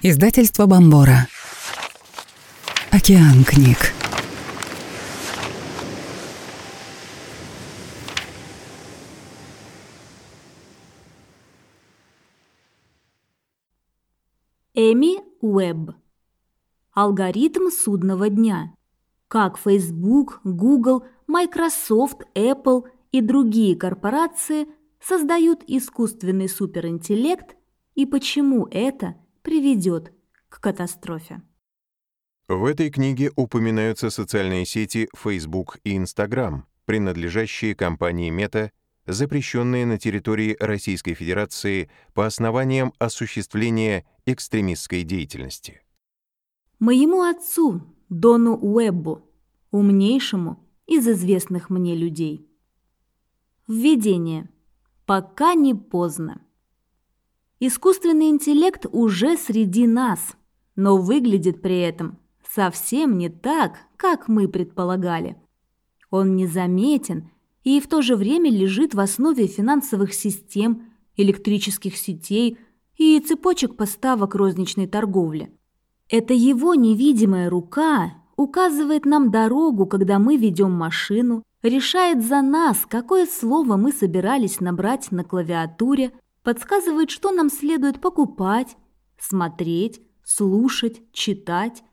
Издательство Бомбора. Океан книг. Эми Уэбб. Алгоритм судного дня. Как Facebook, Google, Microsoft, Apple и другие корпорации создают искусственный суперинтеллект и почему это – приведет к катастрофе. В этой книге упоминаются социальные сети Facebook и Instagram, принадлежащие компании Meta, запрещенные на территории Российской Федерации по основаниям осуществления экстремистской деятельности. Моему отцу, Дону Уэббу, умнейшему из известных мне людей. Введение. Пока не поздно. Искусственный интеллект уже среди нас, но выглядит при этом совсем не так, как мы предполагали. Он незаметен и в то же время лежит в основе финансовых систем, электрических сетей и цепочек поставок розничной торговли. Это его невидимая рука указывает нам дорогу, когда мы ведем машину, решает за нас, какое слово мы собирались набрать на клавиатуре, подсказывает, что нам следует покупать, смотреть, слушать, читать.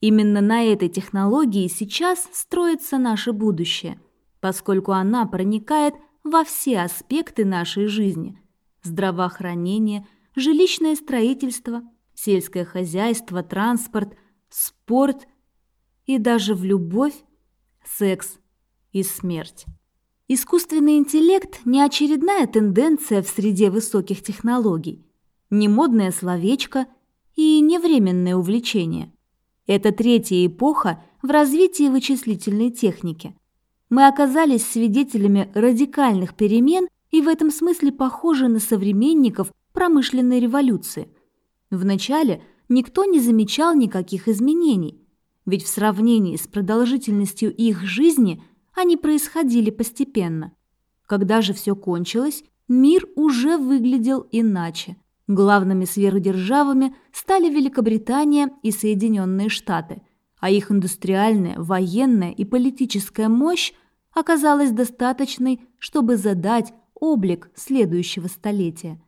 Именно на этой технологии сейчас строится наше будущее, поскольку она проникает во все аспекты нашей жизни – здравоохранение, жилищное строительство, сельское хозяйство, транспорт, спорт и даже в любовь, секс и смерть. Искусственный интеллект – не очередная тенденция в среде высоких технологий, не модное словечко и не временное увлечение. Это третья эпоха в развитии вычислительной техники. Мы оказались свидетелями радикальных перемен и в этом смысле похожи на современников промышленной революции. Вначале никто не замечал никаких изменений, ведь в сравнении с продолжительностью их жизни – они происходили постепенно. Когда же все кончилось, мир уже выглядел иначе. Главными сверхдержавами стали Великобритания и Соединенные Штаты, а их индустриальная, военная и политическая мощь оказалась достаточной, чтобы задать облик следующего столетия.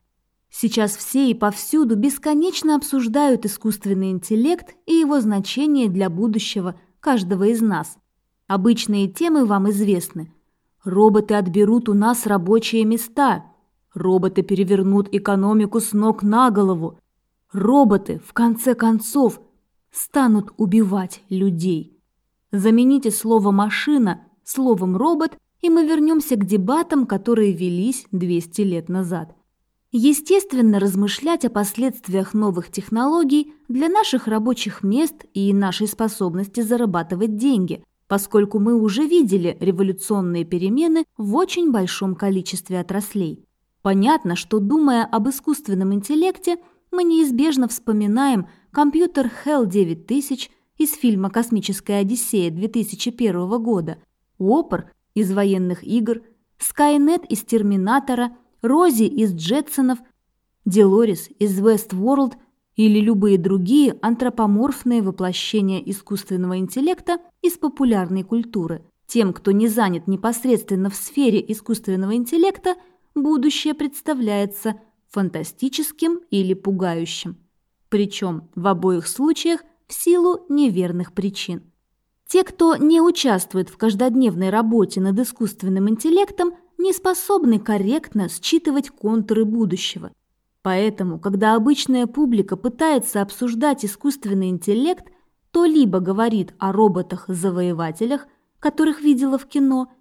Сейчас все и повсюду бесконечно обсуждают искусственный интеллект и его значение для будущего каждого из нас – Обычные темы вам известны. Роботы отберут у нас рабочие места. Роботы перевернут экономику с ног на голову. Роботы, в конце концов, станут убивать людей. Замените слово «машина» словом «робот», и мы вернемся к дебатам, которые велись 200 лет назад. Естественно, размышлять о последствиях новых технологий для наших рабочих мест и нашей способности зарабатывать деньги, поскольку мы уже видели революционные перемены в очень большом количестве отраслей. Понятно, что, думая об искусственном интеллекте, мы неизбежно вспоминаем компьютер HAL 9000 из фильма «Космическая Одиссея» 2001 года, Уоппер из военных игр, Скайнет из «Терминатора», Рози из «Джетсонов», Делорис из «Вестворлд» или любые другие антропоморфные воплощения искусственного интеллекта из популярной культуры. Тем, кто не занят непосредственно в сфере искусственного интеллекта, будущее представляется фантастическим или пугающим. Причем в обоих случаях в силу неверных причин. Те, кто не участвует в каждодневной работе над искусственным интеллектом, не способны корректно считывать контуры будущего Поэтому, когда обычная публика пытается обсуждать искусственный интеллект, то либо говорит о роботах-завоевателях, которых видела в кино,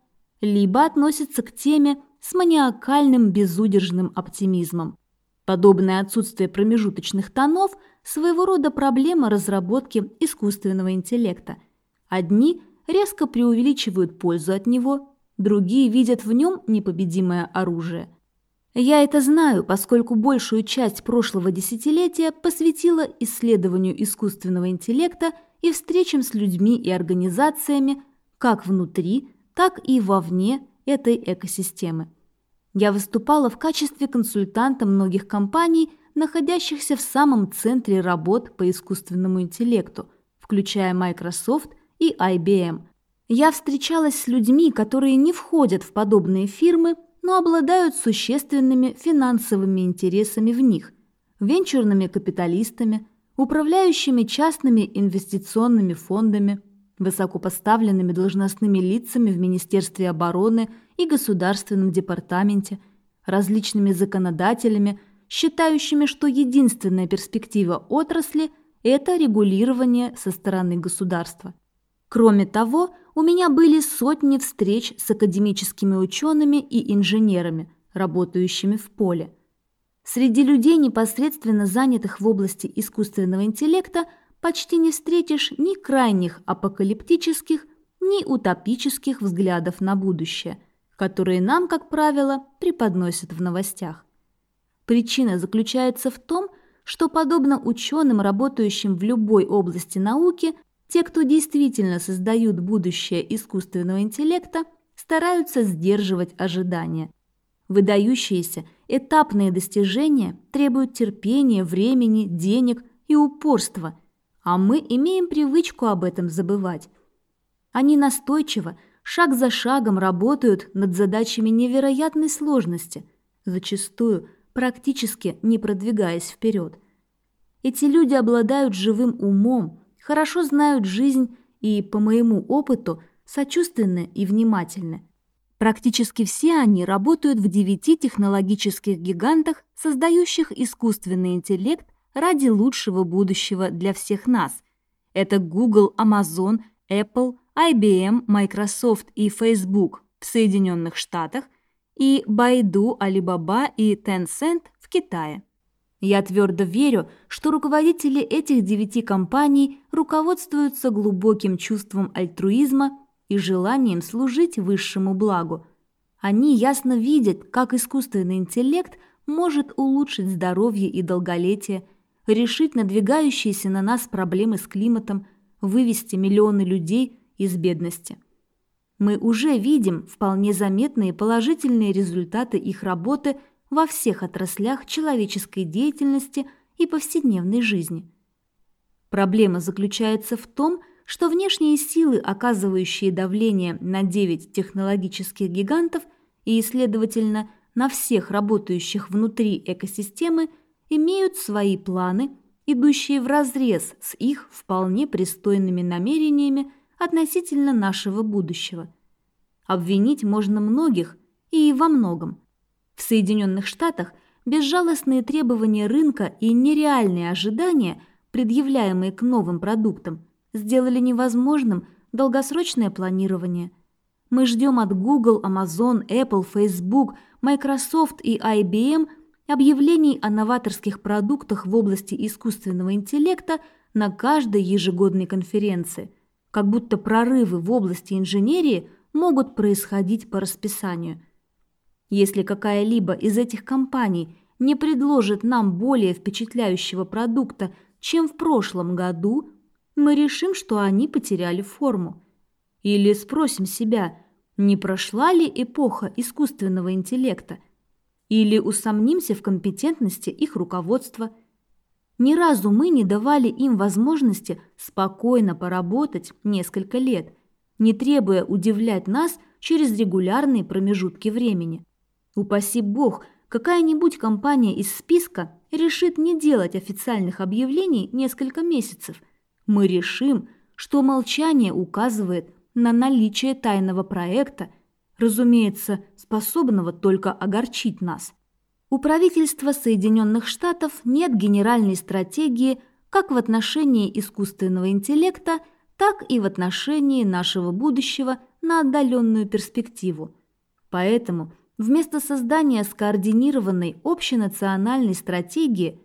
либо относится к теме с маниакальным безудержным оптимизмом. Подобное отсутствие промежуточных тонов – своего рода проблема разработки искусственного интеллекта. Одни резко преувеличивают пользу от него, другие видят в нем непобедимое оружие – я это знаю, поскольку большую часть прошлого десятилетия посвятила исследованию искусственного интеллекта и встречам с людьми и организациями как внутри, так и вовне этой экосистемы. Я выступала в качестве консультанта многих компаний находящихся в самом центре работ по искусственному интеллекту, включая Microsoft и IBM. Я встречалась с людьми, которые не входят в подобные фирмы, но обладают существенными финансовыми интересами в них, венчурными капиталистами, управляющими частными инвестиционными фондами, высокопоставленными должностными лицами в Министерстве обороны и Государственном департаменте, различными законодателями, считающими, что единственная перспектива отрасли – это регулирование со стороны государства. Кроме того, у меня были сотни встреч с академическими учеными и инженерами, работающими в поле. Среди людей, непосредственно занятых в области искусственного интеллекта, почти не встретишь ни крайних апокалиптических, ни утопических взглядов на будущее, которые нам, как правило, преподносят в новостях. Причина заключается в том, что, подобно ученым, работающим в любой области науки, те, кто действительно создают будущее искусственного интеллекта, стараются сдерживать ожидания. Выдающиеся этапные достижения требуют терпения, времени, денег и упорства, а мы имеем привычку об этом забывать. Они настойчиво, шаг за шагом работают над задачами невероятной сложности, зачастую практически не продвигаясь вперед. Эти люди обладают живым умом, хорошо знают жизнь и, по моему опыту, сочувственны и внимательны. Практически все они работают в девяти технологических гигантах, создающих искусственный интеллект ради лучшего будущего для всех нас. Это Google, Amazon, Apple, IBM, Microsoft и Facebook в Соединенных Штатах и Baidu, Alibaba и Tencent в Китае. Я твердо верю, что руководители этих девяти компаний руководствуются глубоким чувством альтруизма и желанием служить высшему благу. Они ясно видят, как искусственный интеллект может улучшить здоровье и долголетие, решить надвигающиеся на нас проблемы с климатом, вывести миллионы людей из бедности. Мы уже видим вполне заметные положительные результаты их работы – во всех отраслях человеческой деятельности и повседневной жизни. Проблема заключается в том, что внешние силы, оказывающие давление на 9 технологических гигантов и, следовательно, на всех работающих внутри экосистемы, имеют свои планы, идущие вразрез с их вполне пристойными намерениями относительно нашего будущего. Обвинить можно многих и во многом, в Соединенных Штатах безжалостные требования рынка и нереальные ожидания, предъявляемые к новым продуктам, сделали невозможным долгосрочное планирование. Мы ждем от Google, Amazon, Apple, Facebook, Microsoft и IBM объявлений о новаторских продуктах в области искусственного интеллекта на каждой ежегодной конференции, как будто прорывы в области инженерии могут происходить по расписанию – если какая-либо из этих компаний не предложит нам более впечатляющего продукта, чем в прошлом году, мы решим, что они потеряли форму. Или спросим себя, не прошла ли эпоха искусственного интеллекта? Или усомнимся в компетентности их руководства? Ни разу мы не давали им возможности спокойно поработать несколько лет, не требуя удивлять нас через регулярные промежутки времени. Упаси бог, какая-нибудь компания из списка решит не делать официальных объявлений несколько месяцев. Мы решим, что молчание указывает на наличие тайного проекта, разумеется, способного только огорчить нас. У правительства Соединенных Штатов нет генеральной стратегии как в отношении искусственного интеллекта, так и в отношении нашего будущего на отдаленную перспективу. Поэтому Вместо создания скоординированной общенациональной стратегии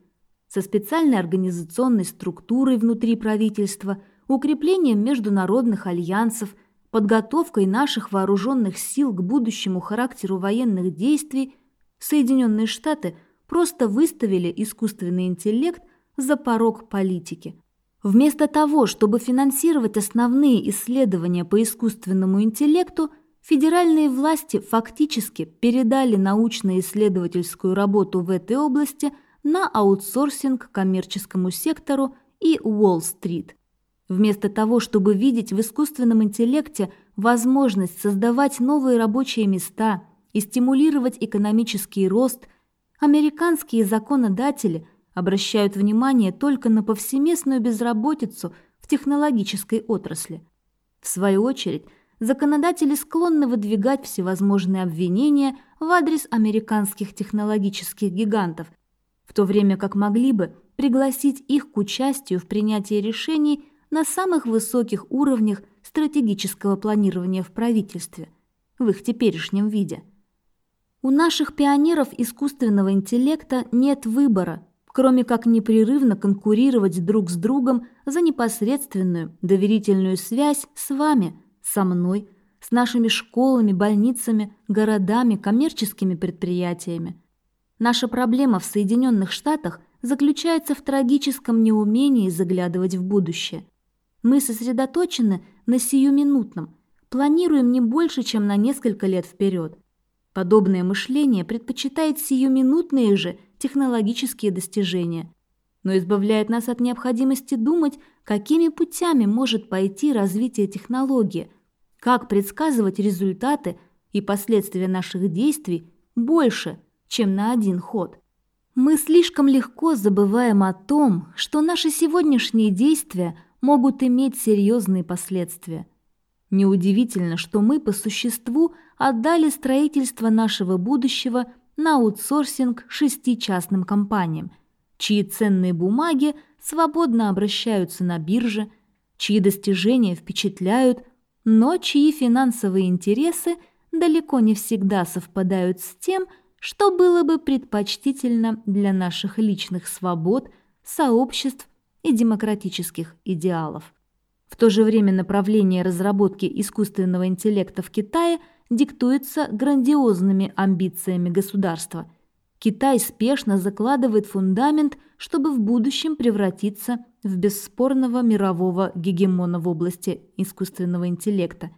со специальной организационной структурой внутри правительства, укреплением международных альянсов, подготовкой наших вооруженных сил к будущему характеру военных действий, Соединенные Штаты просто выставили искусственный интеллект за порог политики. Вместо того, чтобы финансировать основные исследования по искусственному интеллекту – Федеральные власти фактически передали научно-исследовательскую работу в этой области на аутсорсинг коммерческому сектору и Уолл-стрит. Вместо того, чтобы видеть в искусственном интеллекте возможность создавать новые рабочие места и стимулировать экономический рост, американские законодатели обращают внимание только на повсеместную безработицу в технологической отрасли. В свою очередь, законодатели склонны выдвигать всевозможные обвинения в адрес американских технологических гигантов, в то время как могли бы пригласить их к участию в принятии решений на самых высоких уровнях стратегического планирования в правительстве, в их теперешнем виде. У наших пионеров искусственного интеллекта нет выбора, кроме как непрерывно конкурировать друг с другом за непосредственную доверительную связь с вами, со мной, с нашими школами, больницами, городами, коммерческими предприятиями. Наша проблема в Соединенных Штатах заключается в трагическом неумении заглядывать в будущее. Мы сосредоточены на сиюминутном, планируем не больше, чем на несколько лет вперед. Подобное мышление предпочитает сиюминутные же технологические достижения, но избавляет нас от необходимости думать, какими путями может пойти развитие технологии – как предсказывать результаты и последствия наших действий больше, чем на один ход. Мы слишком легко забываем о том, что наши сегодняшние действия могут иметь серьезные последствия. Неудивительно, что мы по существу отдали строительство нашего будущего на аутсорсинг шести частным компаниям, чьи ценные бумаги свободно обращаются на бирже, чьи достижения впечатляют – но чьи финансовые интересы далеко не всегда совпадают с тем, что было бы предпочтительно для наших личных свобод, сообществ и демократических идеалов. В то же время направление разработки искусственного интеллекта в Китае диктуется грандиозными амбициями государства. Китай спешно закладывает фундамент, чтобы в будущем превратиться в бесспорного мирового гегемона в области искусственного интеллекта.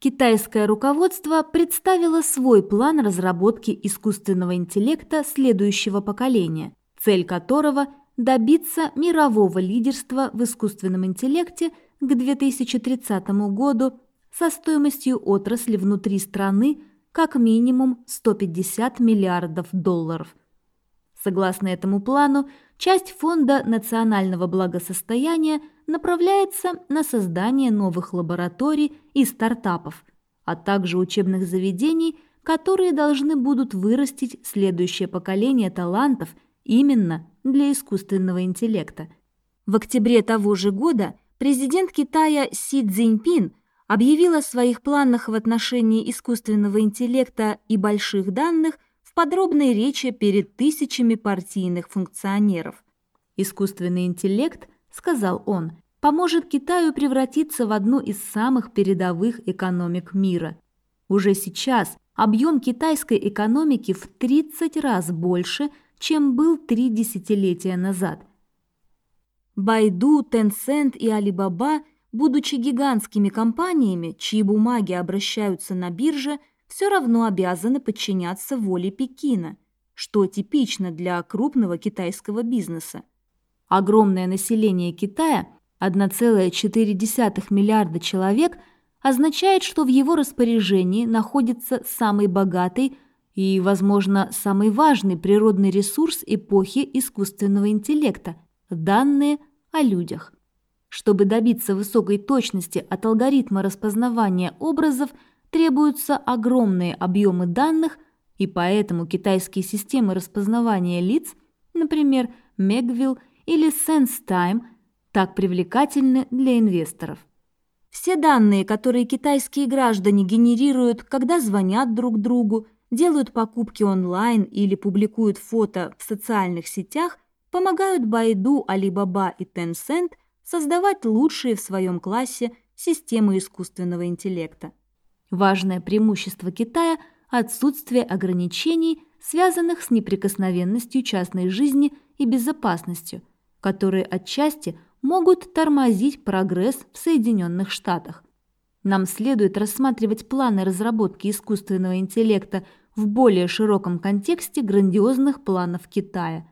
Китайское руководство представило свой план разработки искусственного интеллекта следующего поколения, цель которого – добиться мирового лидерства в искусственном интеллекте к 2030 году со стоимостью отрасли внутри страны как минимум 150 миллиардов долларов. Согласно этому плану, часть Фонда национального благосостояния направляется на создание новых лабораторий и стартапов, а также учебных заведений, которые должны будут вырастить следующее поколение талантов именно для искусственного интеллекта. В октябре того же года президент Китая Си Цзиньпин объявил о своих планах в отношении искусственного интеллекта и больших данных в подробной речи перед тысячами партийных функционеров. Искусственный интеллект, сказал он, поможет Китаю превратиться в одну из самых передовых экономик мира. Уже сейчас объем китайской экономики в 30 раз больше, чем был три десятилетия назад. Байду, Tencent и Alibaba, будучи гигантскими компаниями, чьи бумаги обращаются на бирже, все равно обязаны подчиняться воле Пекина, что типично для крупного китайского бизнеса. Огромное население Китая, 1,4 миллиарда человек, означает, что в его распоряжении находится самый богатый и, возможно, самый важный природный ресурс эпохи искусственного интеллекта – данные о людях. Чтобы добиться высокой точности от алгоритма распознавания образов, требуются огромные объемы данных, и поэтому китайские системы распознавания лиц, например, Megville или SenseTime так привлекательны для инвесторов. Все данные, которые китайские граждане генерируют, когда звонят друг другу, делают покупки онлайн или публикуют фото в социальных сетях, помогают Baidu, Alibaba и Tencent создавать лучшие в своем классе системы искусственного интеллекта. Важное преимущество Китая – отсутствие ограничений, связанных с неприкосновенностью частной жизни и безопасностью, которые отчасти могут тормозить прогресс в Соединенных Штатах. Нам следует рассматривать планы разработки искусственного интеллекта в более широком контексте грандиозных планов Китая.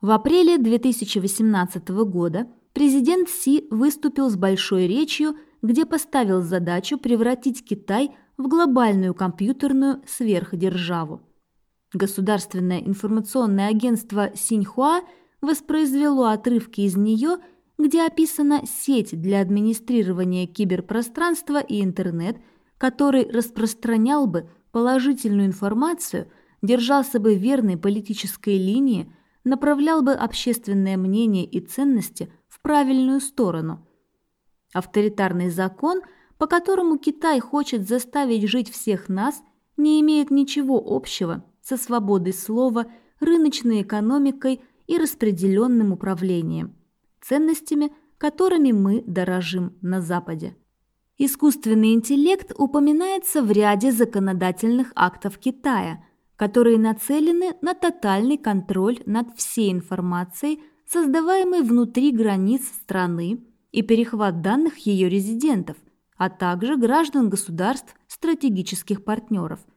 В апреле 2018 года президент Си выступил с большой речью, где поставил задачу превратить Китай в глобальную компьютерную сверхдержаву. Государственное информационное агентство Синьхуа воспроизвело отрывки из нее, где описана сеть для администрирования киберпространства и интернет, который распространял бы положительную информацию, держался бы верной политической линии, направлял бы общественное мнение и ценности правильную сторону. Авторитарный закон, по которому Китай хочет заставить жить всех нас, не имеет ничего общего со свободой слова, рыночной экономикой и распределенным управлением, ценностями, которыми мы дорожим на Западе. Искусственный интеллект упоминается в ряде законодательных актов Китая, которые нацелены на тотальный контроль над всей информацией, создаваемой внутри границ страны, и перехват данных ее резидентов, а также граждан государств стратегических партнеров –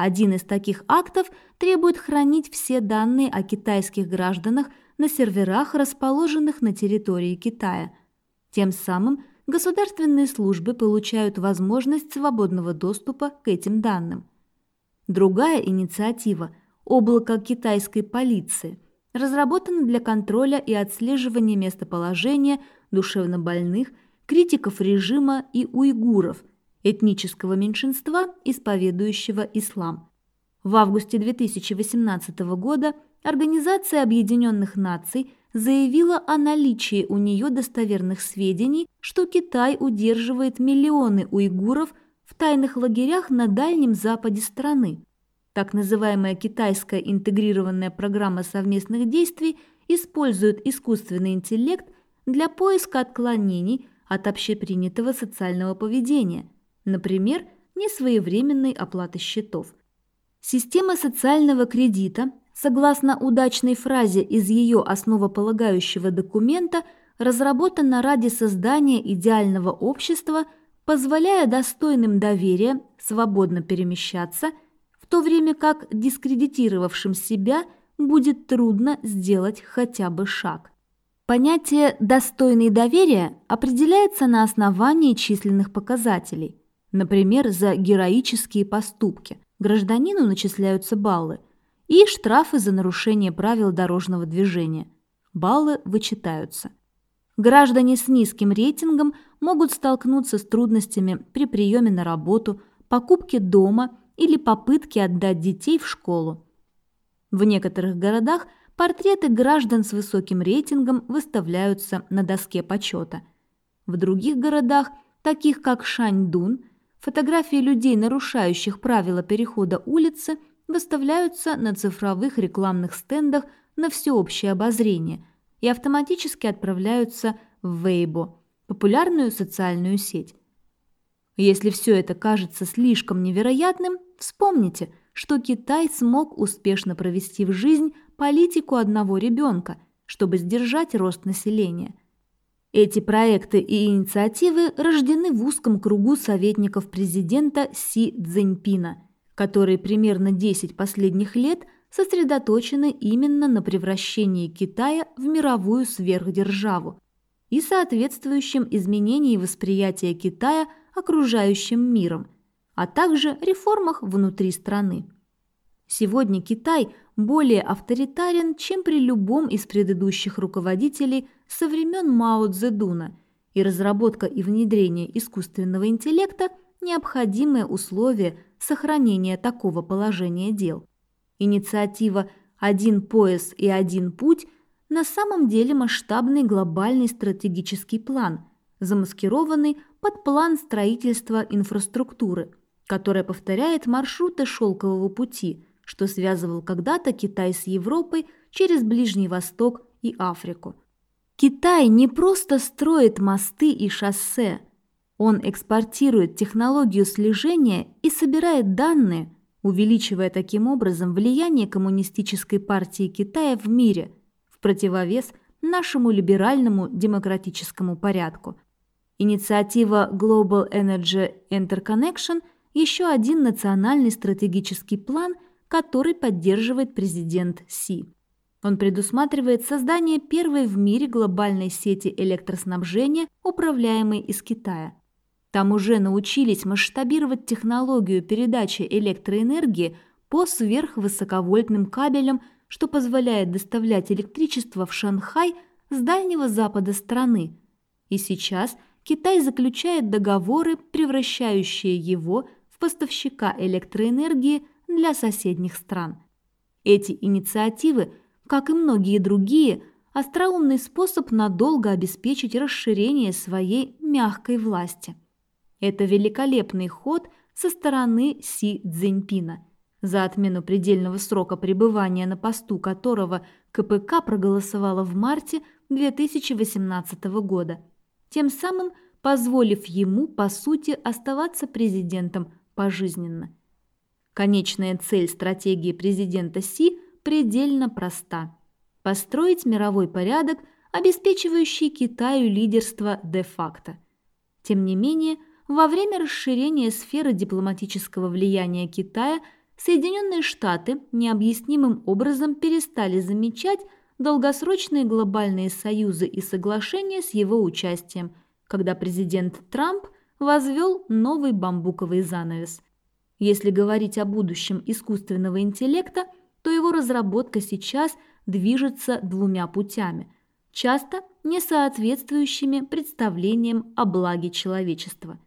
один из таких актов требует хранить все данные о китайских гражданах на серверах, расположенных на территории Китая. Тем самым государственные службы получают возможность свободного доступа к этим данным. Другая инициатива – облако китайской полиции – разработана для контроля и отслеживания местоположения душевнобольных, критиков режима и уйгуров – этнического меньшинства, исповедующего ислам. В августе 2018 года Организация Объединенных Наций заявила о наличии у нее достоверных сведений, что Китай удерживает миллионы уйгуров в тайных лагерях на Дальнем Западе страны. Так называемая китайская интегрированная программа совместных действий использует искусственный интеллект для поиска отклонений от общепринятого социального поведения – например, несвоевременной оплаты счетов. Система социального кредита, согласно удачной фразе из ее основополагающего документа, разработана ради создания идеального общества, позволяя достойным доверия свободно перемещаться, то время как дискредитировавшим себя будет трудно сделать хотя бы шаг. Понятие «достойный доверия» определяется на основании численных показателей. Например, за героические поступки гражданину начисляются баллы и штрафы за нарушение правил дорожного движения. Баллы вычитаются. Граждане с низким рейтингом могут столкнуться с трудностями при приеме на работу, покупке дома или попытке отдать детей в школу. В некоторых городах портреты граждан с высоким рейтингом выставляются на доске почета. В других городах, таких как Шаньдун, Фотографии людей, нарушающих правила перехода улицы, выставляются на цифровых рекламных стендах на всеобщее обозрение и автоматически отправляются в Weibo, популярную социальную сеть. Если все это кажется слишком невероятным, вспомните, что Китай смог успешно провести в жизнь политику одного ребенка, чтобы сдержать рост населения. Эти проекты и инициативы рождены в узком кругу советников президента Си Цзиньпина, которые примерно 10 последних лет сосредоточены именно на превращении Китая в мировую сверхдержаву и соответствующем изменении восприятия Китая окружающим миром, а также реформах внутри страны. Сегодня Китай более авторитарен, чем при любом из предыдущих руководителей со времен Мао Цзэдуна, и разработка и внедрение искусственного интеллекта – необходимое условие сохранения такого положения дел. Инициатива «Один пояс и один путь» на самом деле масштабный глобальный стратегический план, замаскированный под план строительства инфраструктуры, которая повторяет маршруты шелкового пути – что связывал когда-то Китай с Европой через Ближний Восток и Африку. Китай не просто строит мосты и шоссе, он экспортирует технологию слежения и собирает данные, увеличивая таким образом влияние коммунистической партии Китая в мире в противовес нашему либеральному демократическому порядку. Инициатива Global Energy Interconnection – еще один национальный стратегический план – который поддерживает президент Си. Он предусматривает создание первой в мире глобальной сети электроснабжения, управляемой из Китая. Там уже научились масштабировать технологию передачи электроэнергии по сверхвысоковольтным кабелям, что позволяет доставлять электричество в Шанхай с дальнего запада страны. И сейчас Китай заключает договоры, превращающие его в поставщика электроэнергии для соседних стран. Эти инициативы – как и многие другие, остроумный способ надолго обеспечить расширение своей мягкой власти. Это великолепный ход со стороны Си Цзиньпина, за отмену предельного срока пребывания на посту которого КПК проголосовала в марте 2018 года, тем самым позволив ему, по сути, оставаться президентом пожизненно. Конечная цель стратегии президента Си – предельно проста – построить мировой порядок, обеспечивающий Китаю лидерство де-факто. Тем не менее, во время расширения сферы дипломатического влияния Китая Соединенные Штаты необъяснимым образом перестали замечать долгосрочные глобальные союзы и соглашения с его участием, когда президент Трамп возвел новый бамбуковый занавес. Если говорить о будущем искусственного интеллекта – то его разработка сейчас движется двумя путями, часто не соответствующими представлениям о благе человечества.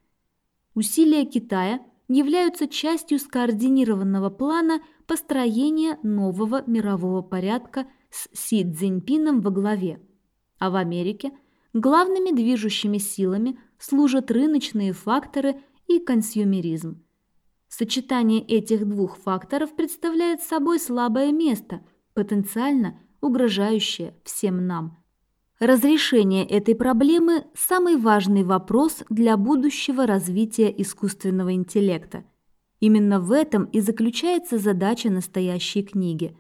Усилия Китая являются частью скоординированного плана построения нового мирового порядка с Си Цзиньпином во главе, а в Америке главными движущими силами служат рыночные факторы и консюмеризм. Сочетание этих двух факторов представляет собой слабое место, потенциально угрожающее всем нам. Разрешение этой проблемы – самый важный вопрос для будущего развития искусственного интеллекта. Именно в этом и заключается задача настоящей книги.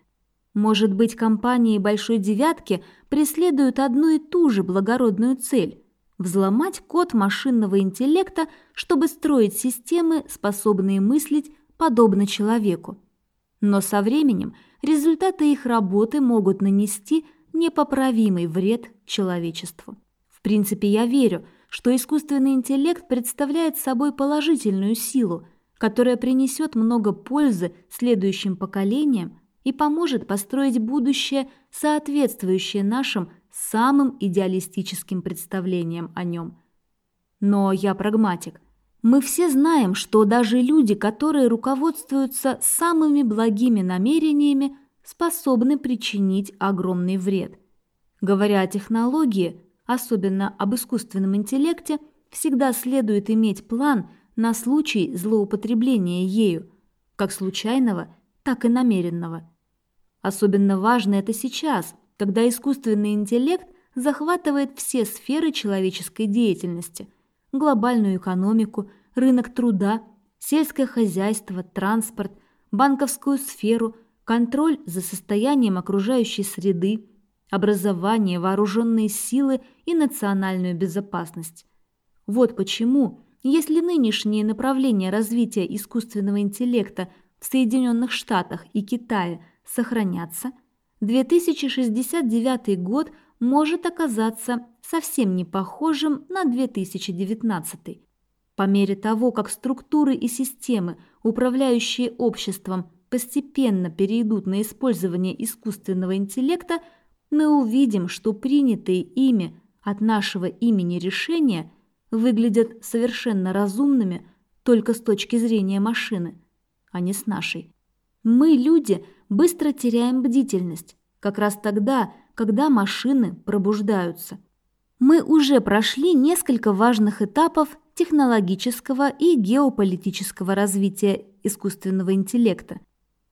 Может быть, компании «Большой девятки» преследуют одну и ту же благородную цель взломать код машинного интеллекта, чтобы строить системы, способные мыслить подобно человеку. Но со временем результаты их работы могут нанести непоправимый вред человечеству. В принципе, я верю, что искусственный интеллект представляет собой положительную силу, которая принесет много пользы следующим поколениям и поможет построить будущее, соответствующее нашим самым идеалистическим представлением о нем. Но я прагматик. Мы все знаем, что даже люди, которые руководствуются самыми благими намерениями, способны причинить огромный вред. Говоря о технологии, особенно об искусственном интеллекте, всегда следует иметь план на случай злоупотребления ею, как случайного, так и намеренного. Особенно важно это сейчас, когда искусственный интеллект захватывает все сферы человеческой деятельности – глобальную экономику, рынок труда, сельское хозяйство, транспорт, банковскую сферу, контроль за состоянием окружающей среды, образование, вооруженные силы и национальную безопасность. Вот почему, если нынешние направления развития искусственного интеллекта в Соединенных Штатах и Китае сохранятся – 2069 год может оказаться совсем не похожим на 2019. По мере того, как структуры и системы, управляющие обществом, постепенно перейдут на использование искусственного интеллекта, мы увидим, что принятые ими от нашего имени решения выглядят совершенно разумными только с точки зрения машины, а не с нашей. Мы, люди, быстро теряем бдительность, как раз тогда, когда машины пробуждаются. Мы уже прошли несколько важных этапов технологического и геополитического развития искусственного интеллекта,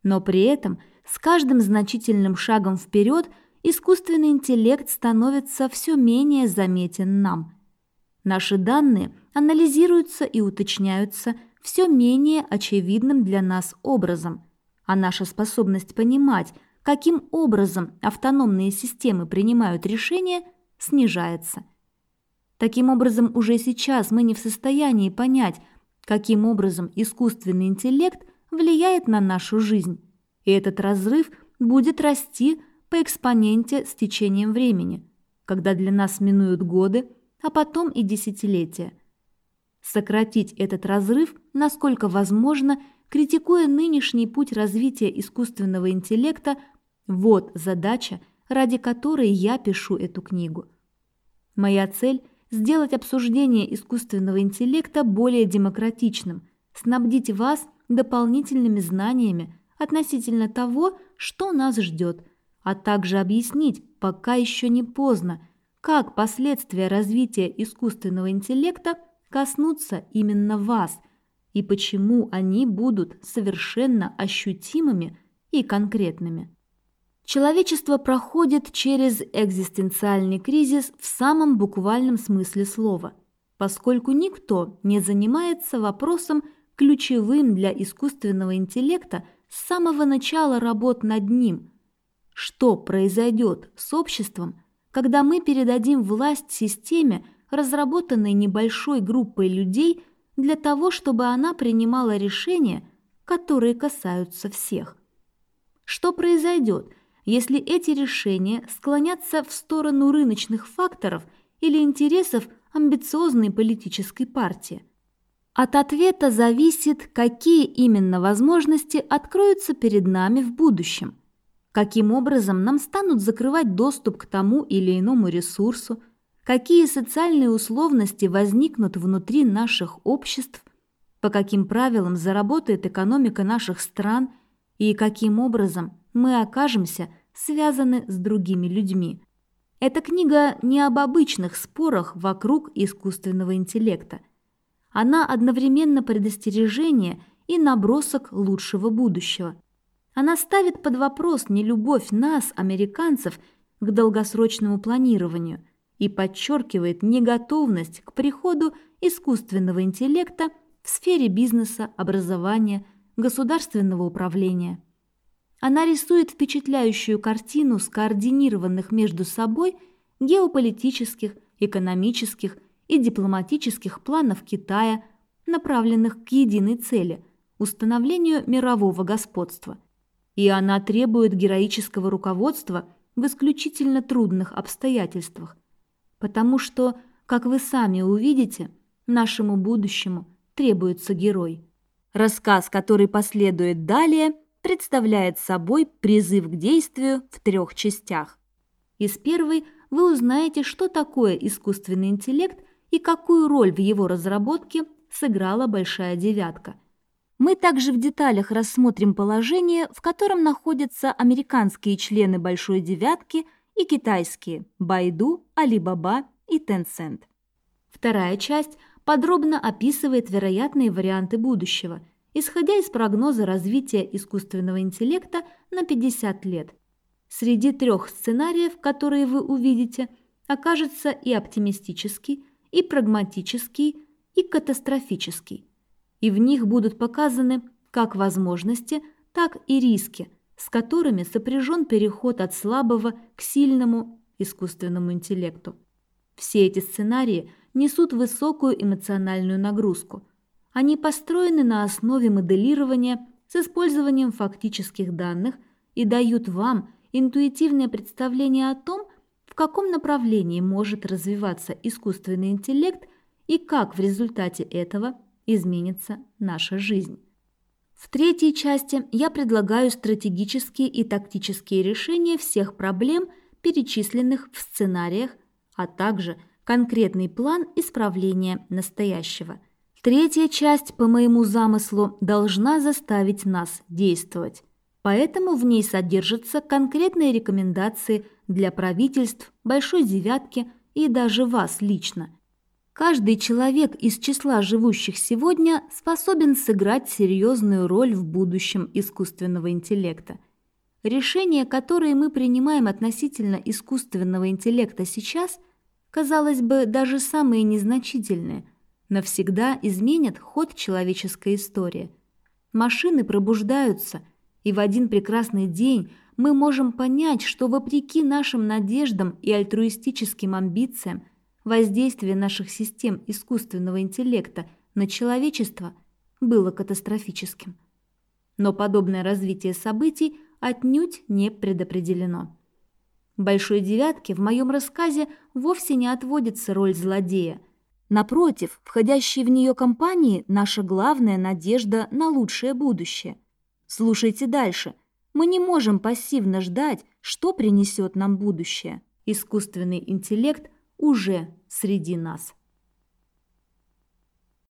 но при этом с каждым значительным шагом вперед искусственный интеллект становится все менее заметен нам. Наши данные анализируются и уточняются все менее очевидным для нас образом – а наша способность понимать, каким образом автономные системы принимают решения, снижается. Таким образом, уже сейчас мы не в состоянии понять, каким образом искусственный интеллект влияет на нашу жизнь. И этот разрыв будет расти по экспоненте с течением времени, когда для нас минуют годы, а потом и десятилетия. Сократить этот разрыв, насколько возможно, критикуя нынешний путь развития искусственного интеллекта, вот задача, ради которой я пишу эту книгу. Моя цель – сделать обсуждение искусственного интеллекта более демократичным, снабдить вас дополнительными знаниями относительно того, что нас ждет, а также объяснить, пока еще не поздно, как последствия развития искусственного интеллекта коснутся именно вас и почему они будут совершенно ощутимыми и конкретными. Человечество проходит через экзистенциальный кризис в самом буквальном смысле слова, поскольку никто не занимается вопросом ключевым для искусственного интеллекта с самого начала работ над ним. Что произойдет с обществом, когда мы передадим власть системе, разработанной небольшой группой людей для того, чтобы она принимала решения, которые касаются всех? Что произойдет, если эти решения склонятся в сторону рыночных факторов или интересов амбициозной политической партии? От ответа зависит, какие именно возможности откроются перед нами в будущем. Каким образом нам станут закрывать доступ к тому или иному ресурсу, какие социальные условности возникнут внутри наших обществ, по каким правилам заработает экономика наших стран и каким образом мы окажемся связаны с другими людьми. Эта книга не об обычных спорах вокруг искусственного интеллекта – она одновременно предостережение и набросок лучшего будущего. Она ставит под вопрос нелюбовь нас, американцев, к долгосрочному планированию и подчеркивает неготовность к приходу искусственного интеллекта в сфере бизнеса, образования, государственного управления. Она рисует впечатляющую картину скоординированных между собой геополитических, экономических и дипломатических планов Китая, направленных к единой цели – установлению мирового господства. И она требует героического руководства в исключительно трудных обстоятельствах, потому что, как вы сами увидите, нашему будущему требуется герой. Рассказ, который последует далее, представляет собой призыв к действию в трех частях. Из первой вы узнаете, что такое искусственный интеллект и какую роль в его разработке сыграла «Большая девятка». Мы также в деталях рассмотрим положение, в котором находятся американские члены «Большой девятки» и китайские Байду, Алибаба и Tencent. Вторая часть подробно описывает вероятные варианты будущего, исходя из прогноза развития искусственного интеллекта на 50 лет. Среди трех сценариев, которые вы увидите, окажется и оптимистический, и прагматический, и катастрофический. И в них будут показаны как возможности, так и риски, с которыми сопряжен переход от слабого к сильному искусственному интеллекту. Все эти сценарии несут высокую эмоциональную нагрузку. Они построены на основе моделирования с использованием фактических данных и дают вам интуитивное представление о том, в каком направлении может развиваться искусственный интеллект и как в результате этого изменится наша жизнь. В третьей части я предлагаю стратегические и тактические решения всех проблем, перечисленных в сценариях, а также конкретный план исправления настоящего. Третья часть, по моему замыслу, должна заставить нас действовать. Поэтому в ней содержатся конкретные рекомендации для правительств, Большой Девятки и даже вас лично. Каждый человек из числа живущих сегодня способен сыграть серьезную роль в будущем искусственного интеллекта. Решения, которые мы принимаем относительно искусственного интеллекта сейчас, казалось бы, даже самые незначительные, навсегда изменят ход человеческой истории. Машины пробуждаются – и в один прекрасный день мы можем понять, что вопреки нашим надеждам и альтруистическим амбициям, воздействие наших систем искусственного интеллекта на человечество было катастрофическим. Но подобное развитие событий отнюдь не предопределено. Большой девятке в моем рассказе вовсе не отводится роль злодея. Напротив, входящие в нее компании – наша главная надежда на лучшее будущее. Слушайте дальше. Мы не можем пассивно ждать, что принесет нам будущее. Искусственный интеллект уже среди нас.